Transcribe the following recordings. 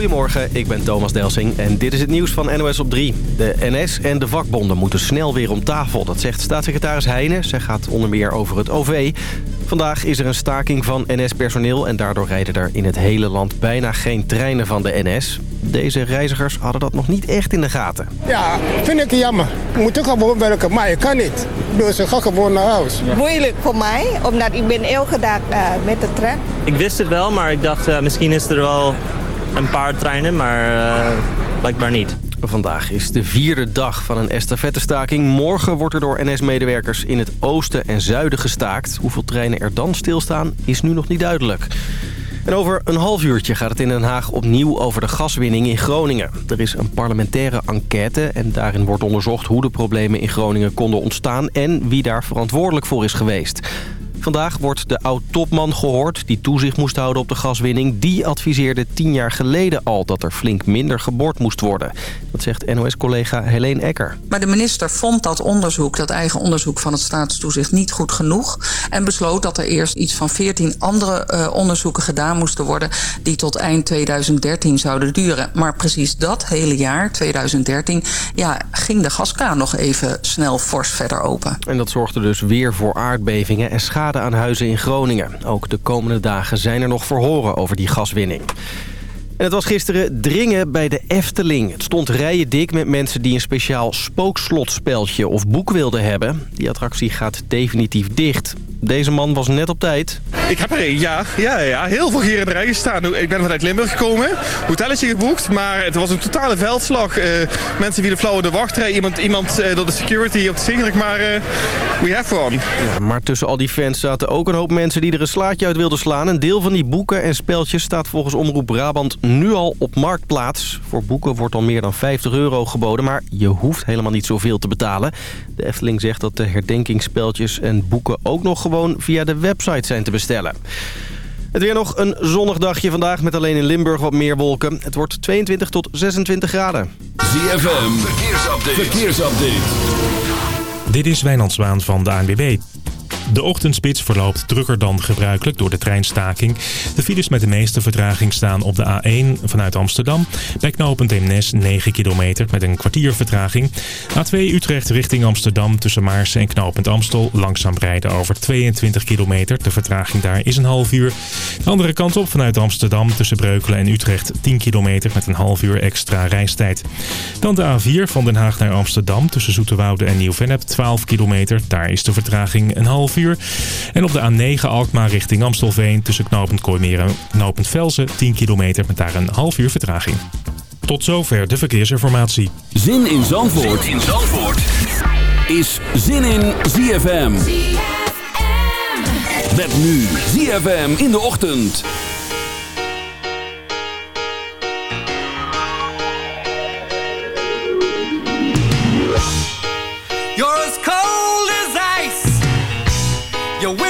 Goedemorgen, ik ben Thomas Delsing en dit is het nieuws van NOS op 3. De NS en de vakbonden moeten snel weer om tafel. Dat zegt staatssecretaris Heijnen. Zij gaat onder meer over het OV. Vandaag is er een staking van NS-personeel en daardoor rijden er in het hele land bijna geen treinen van de NS. Deze reizigers hadden dat nog niet echt in de gaten. Ja, vind ik jammer. Je moet ook gewoon werken, maar je kan niet. Dus ik ga gewoon naar huis. Moeilijk voor mij, omdat ik ben elke dag uh, met de trein. Ik wist het wel, maar ik dacht uh, misschien is er wel een paar treinen, maar uh, blijkbaar niet. Vandaag is de vierde dag van een estafettestaking. Morgen wordt er door NS-medewerkers in het oosten en zuiden gestaakt. Hoeveel treinen er dan stilstaan is nu nog niet duidelijk. En over een half uurtje gaat het in Den Haag opnieuw over de gaswinning in Groningen. Er is een parlementaire enquête en daarin wordt onderzocht hoe de problemen in Groningen konden ontstaan... en wie daar verantwoordelijk voor is geweest. Vandaag wordt de oud-topman gehoord die toezicht moest houden op de gaswinning. Die adviseerde tien jaar geleden al dat er flink minder geboord moest worden. Dat zegt NOS-collega Helene Ecker. Maar de minister vond dat onderzoek, dat eigen onderzoek van het staatstoezicht, niet goed genoeg. En besloot dat er eerst iets van veertien andere uh, onderzoeken gedaan moesten worden... die tot eind 2013 zouden duren. Maar precies dat hele jaar, 2013, ja, ging de gaskraan nog even snel fors verder open. En dat zorgde dus weer voor aardbevingen en schade aan huizen in Groningen. Ook de komende dagen zijn er nog verhoren over die gaswinning. En het was gisteren dringen bij de Efteling. Het stond rijen dik met mensen die een speciaal spookslotspeltje of boek wilden hebben. Die attractie gaat definitief dicht. Deze man was net op tijd. Ik heb er een, ja. ja, ja. Heel veel hier in de rij gestaan. Ik ben vanuit Limburg gekomen. Hotelletje geboekt, maar het was een totale veldslag. Uh, mensen vielen flauw in de wachtrij. Iemand, iemand uh, door de security op de zingelijk, maar uh, we have one. Ja, maar tussen al die fans zaten ook een hoop mensen die er een slaatje uit wilden slaan. Een deel van die boeken en speltjes staat volgens Omroep Brabant nu al op Marktplaats. Voor boeken wordt al meer dan 50 euro geboden, maar je hoeft helemaal niet zoveel te betalen. De Efteling zegt dat de herdenkingsspeltjes en boeken ook nog gewoon via de website zijn te bestellen. Het weer nog een zonnig dagje vandaag met alleen in Limburg wat meer wolken. Het wordt 22 tot 26 graden. ZFM, verkeersupdate. verkeersupdate. Dit is Wijnand Zwaan van de ANWB. De ochtendspits verloopt drukker dan gebruikelijk door de treinstaking. De files met de meeste vertraging staan op de A1 vanuit Amsterdam. Bij knooppunt Eemnes 9 kilometer met een kwartier vertraging. A2 Utrecht richting Amsterdam tussen Maarsen en knooppunt Amstel. Langzaam rijden over 22 kilometer. De vertraging daar is een half uur. De andere kant op vanuit Amsterdam tussen Breukelen en Utrecht 10 kilometer met een half uur extra reistijd. Dan de A4 van Den Haag naar Amsterdam tussen Zoeterwoude en Nieuw-Vennep 12 kilometer. Daar is de vertraging een half uur. En op de A9 Alkmaar richting Amstelveen tussen knooppunt Kooimeer en knooppunt Velzen 10 kilometer met daar een half uur vertraging. Tot zover de verkeersinformatie. Zin in Zandvoort, zin in Zandvoort. is Zin in ZFM. ZFM. Met nu ZFM in de ochtend. You're You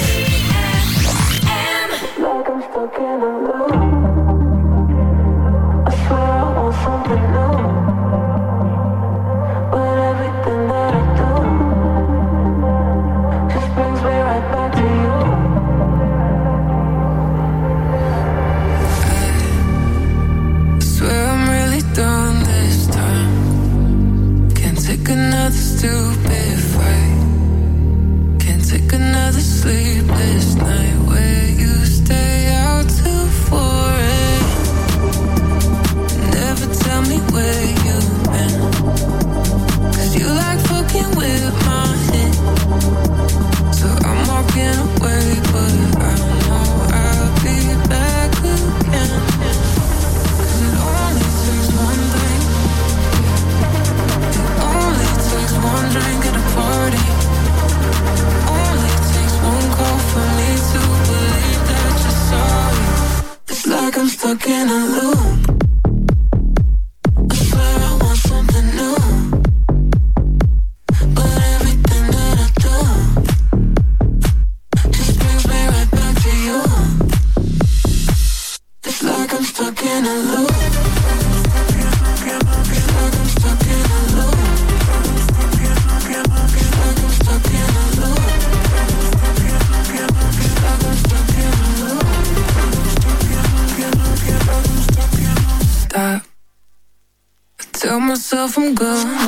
I'm stuck in a loop. Myself I'm gonna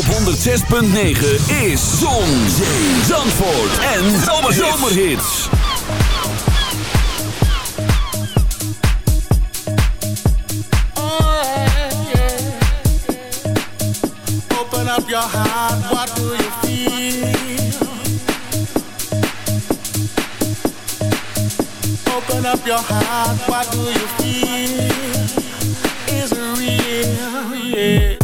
op 106.9 is Zon, Zee, Zandvoort en Zomerhits. Open up your heart, what do you feel? Open up your heart, what do you feel? Is real, yeah.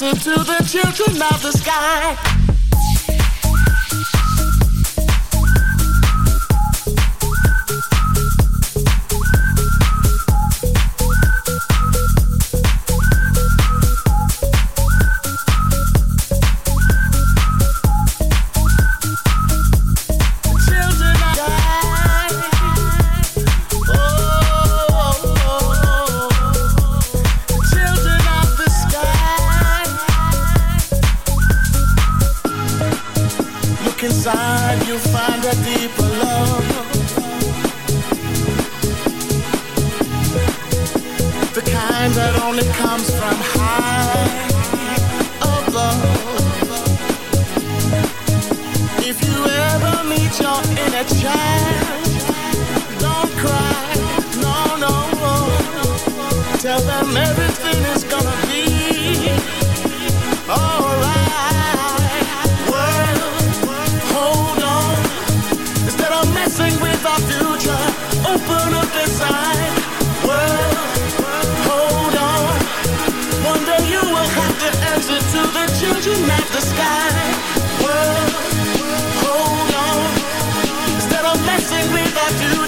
listen to the children of the sky. If you ever meet your inner child, don't cry, no, no. Tell them everything is gonna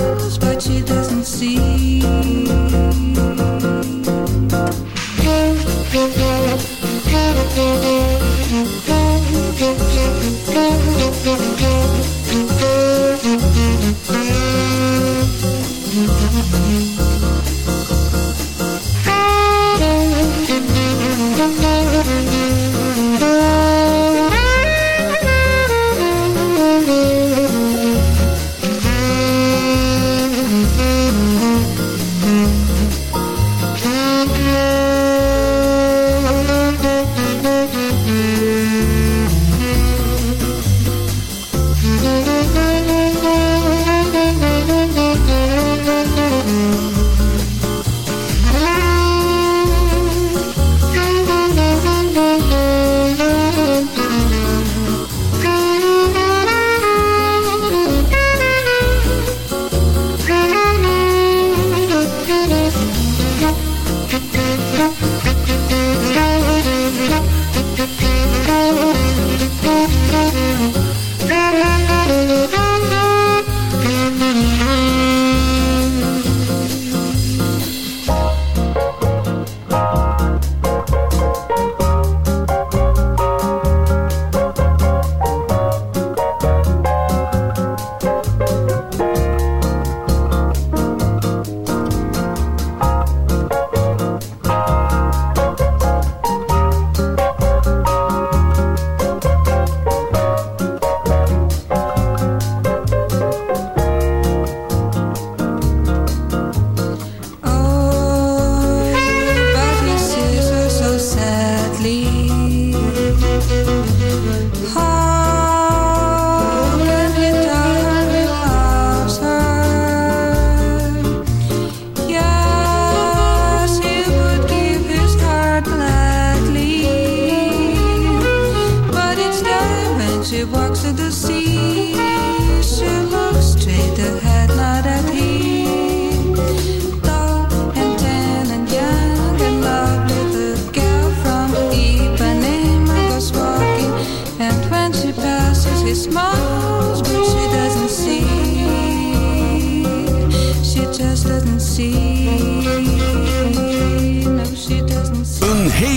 Smiles, but she doesn't see.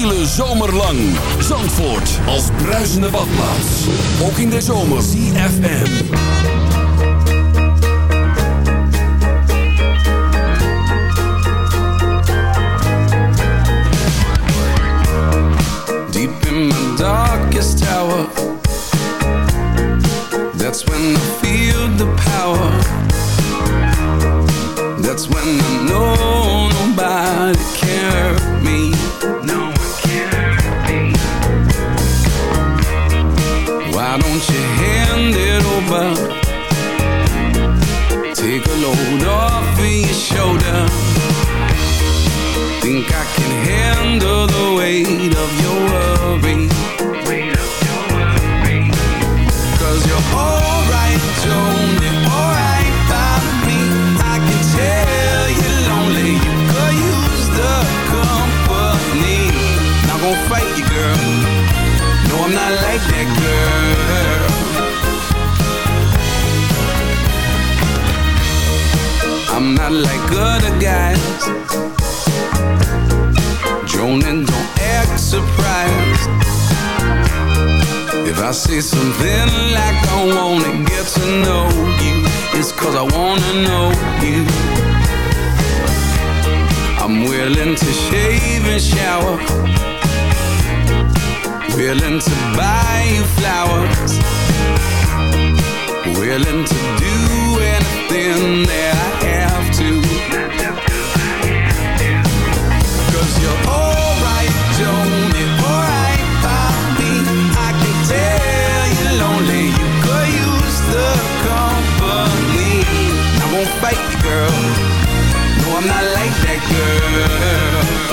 Hele zomer lang. Zandvoort als bruisende badplaats. Ook in de zomer. CFM. Deep in my darkest hour That's when I feel the power I'm not like other guys. Joan don't act surprised. If I say something like I wanna get to know you It's cause I wanna know you. I'm willing to shave and shower. Willing to buy you flowers. Willing to do anything that I have to. Cause you're alright, Joan, you're alright by me. I can tell you're lonely, you could use the company. I won't fight you, girl. No, I'm not like that girl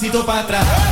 se para trás.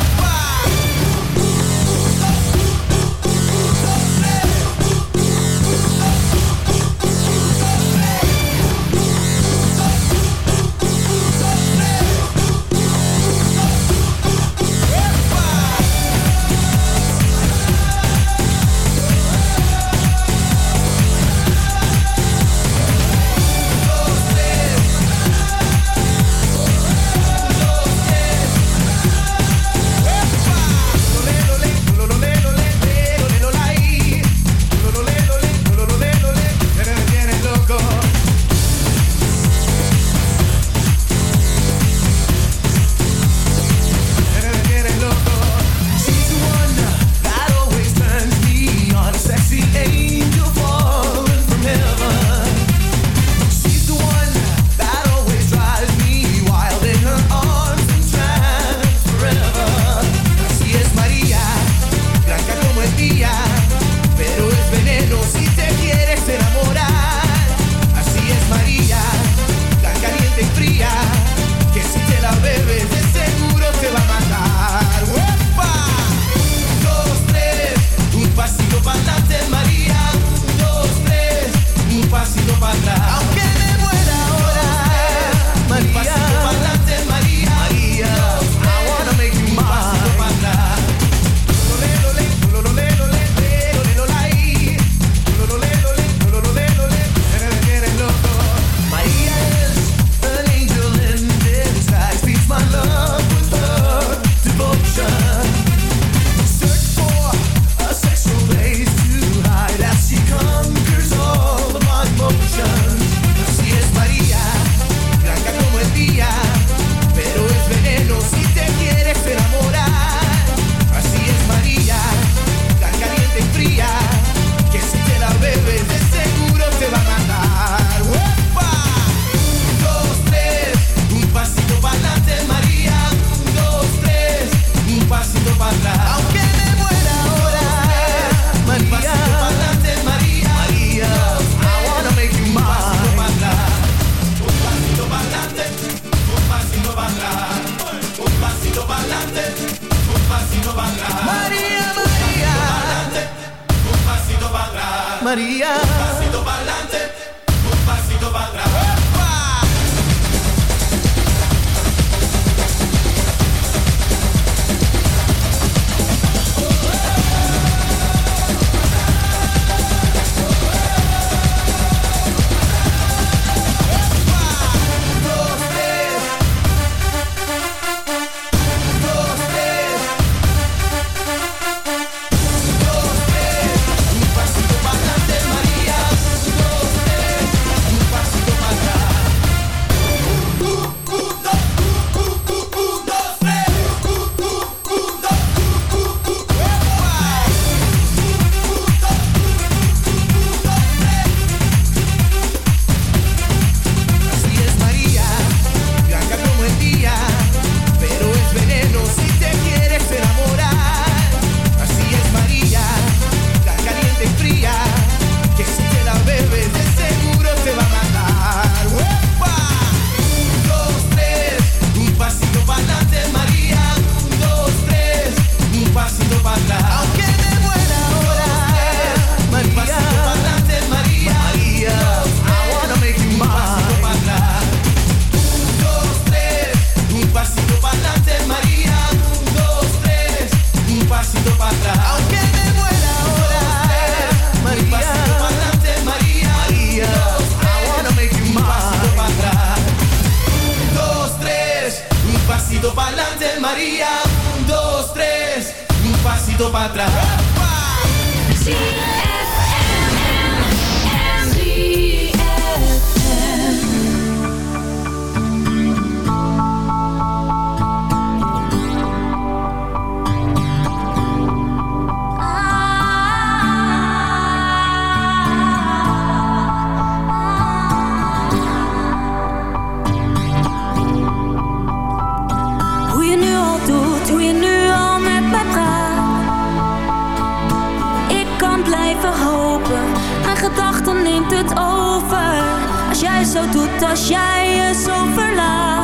zo doet als jij je zo verlaat.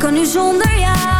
kan nu zonder jou.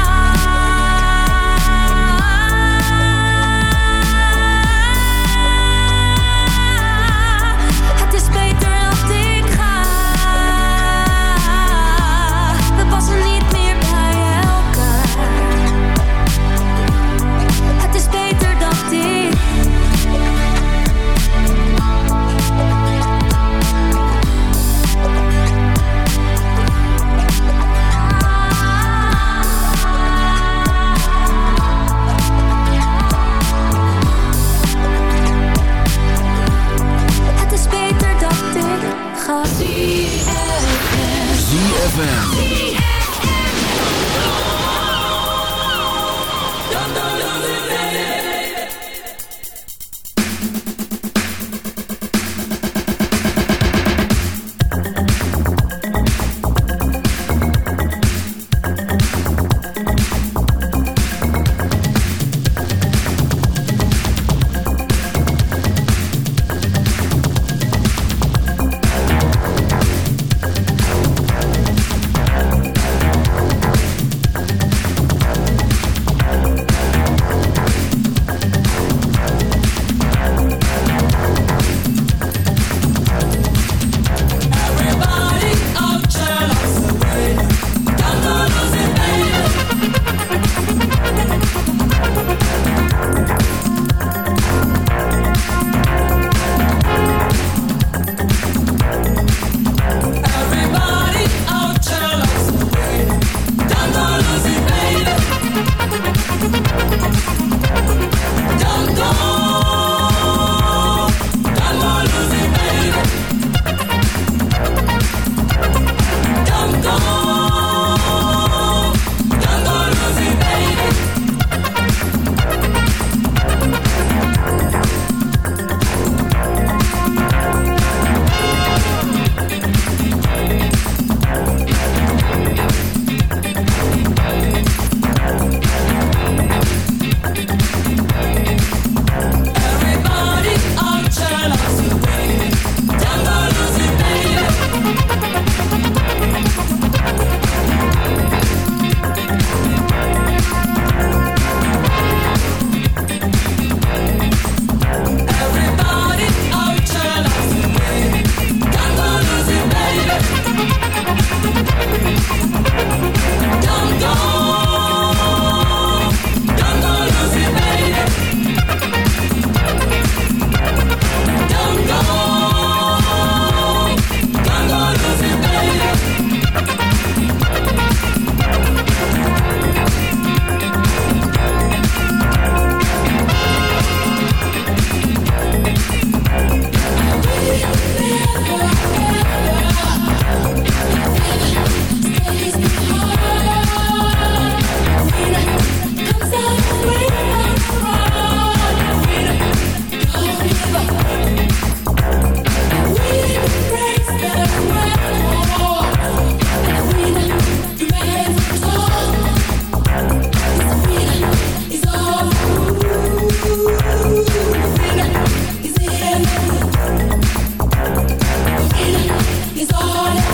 He's all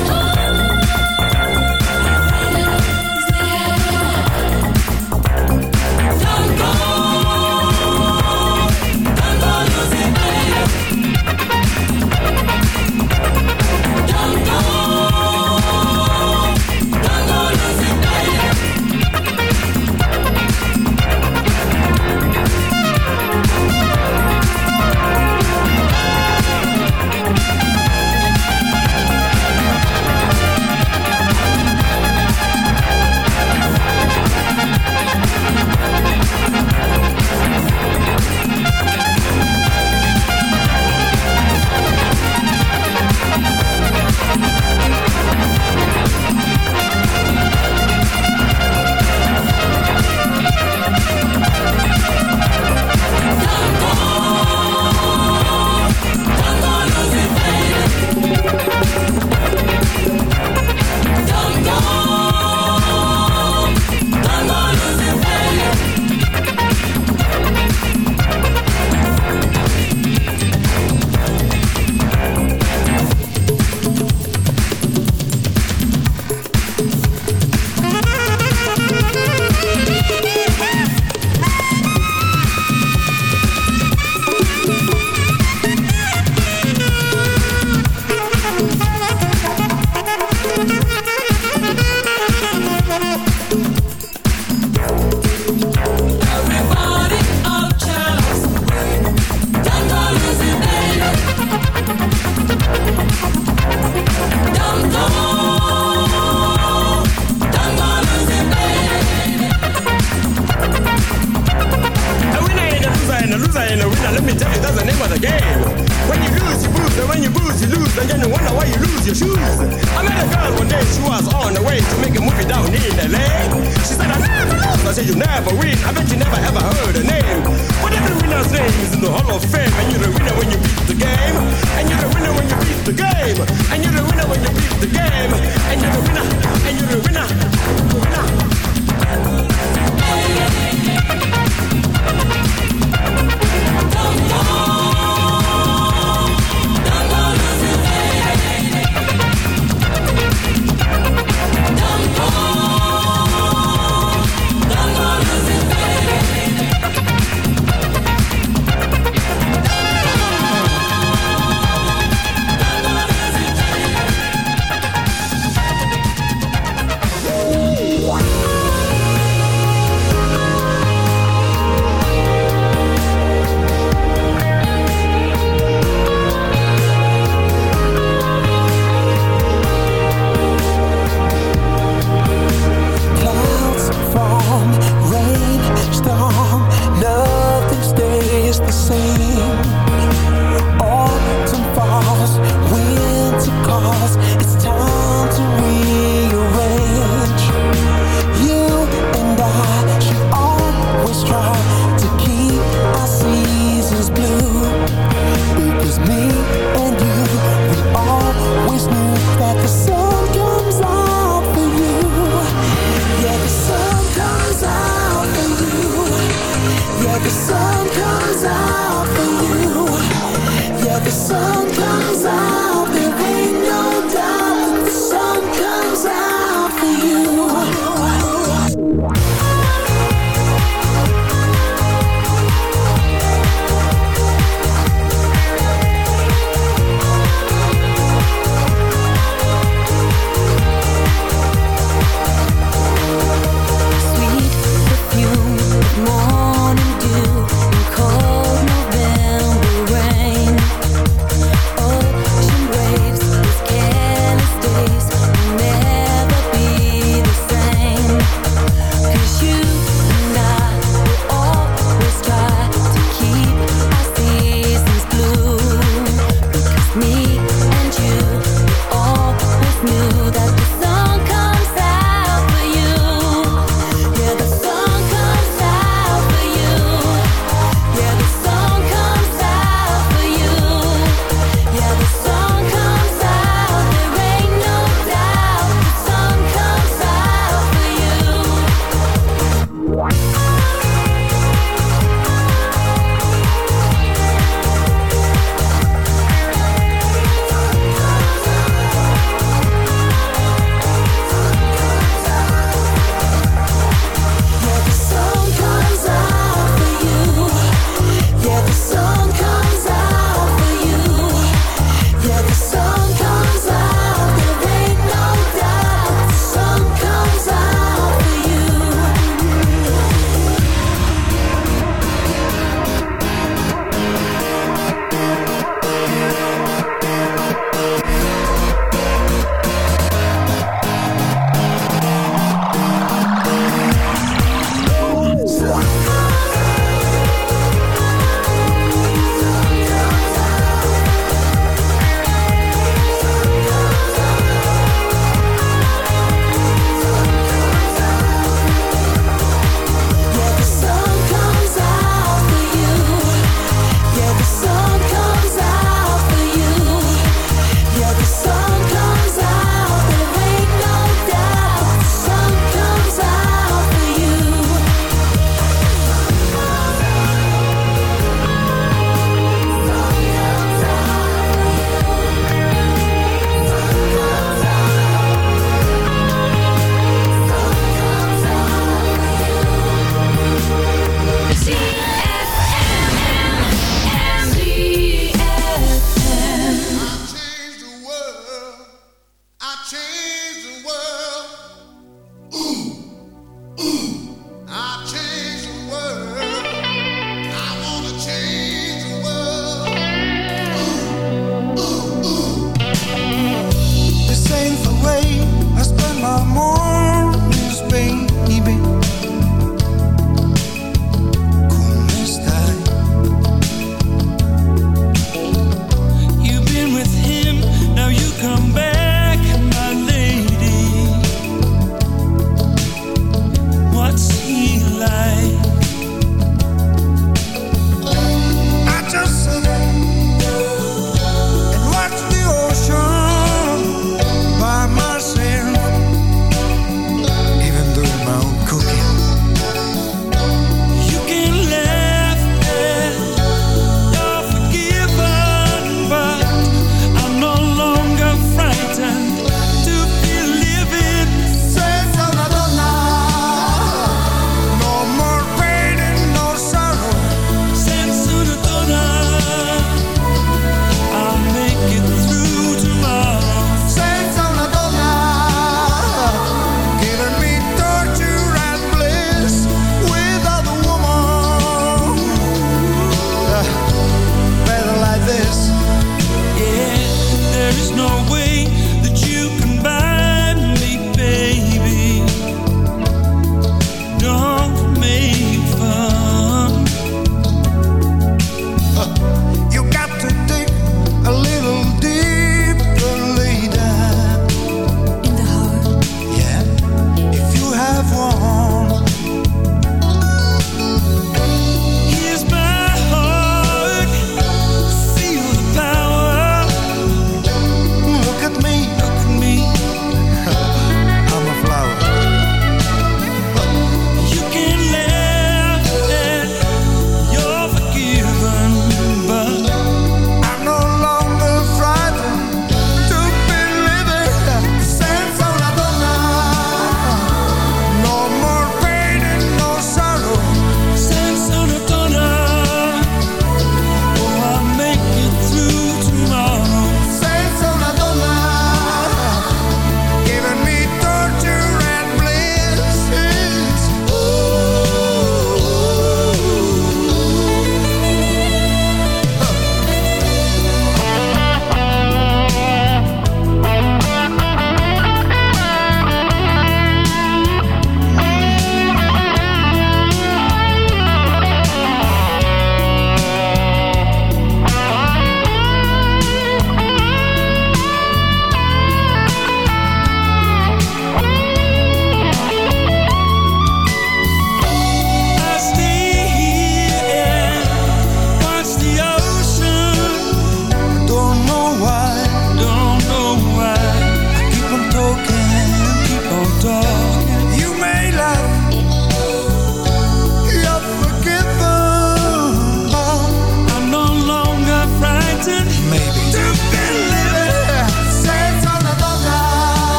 let me tell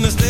in the state.